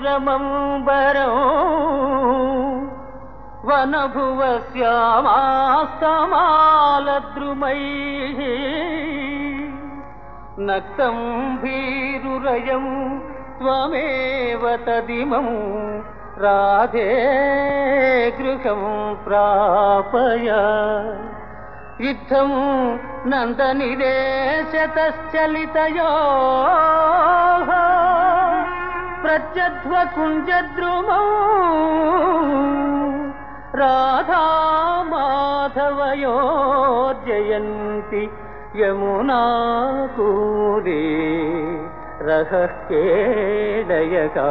మేఘైర్మేదురమంబరం వనభువ శ్యామాస్తమాలద్రుమై నక్తం భీరురయం త్వమేవ తదిమం రాధే గృహం ప్రాపయ యుద్ధం నందనిదేశతశ్చలితయో ప్రత్యధ్వకుంజద్రుమౌ. రాధామాధవయోర్జయంతి యమునా కూరే రహ కేడయగా.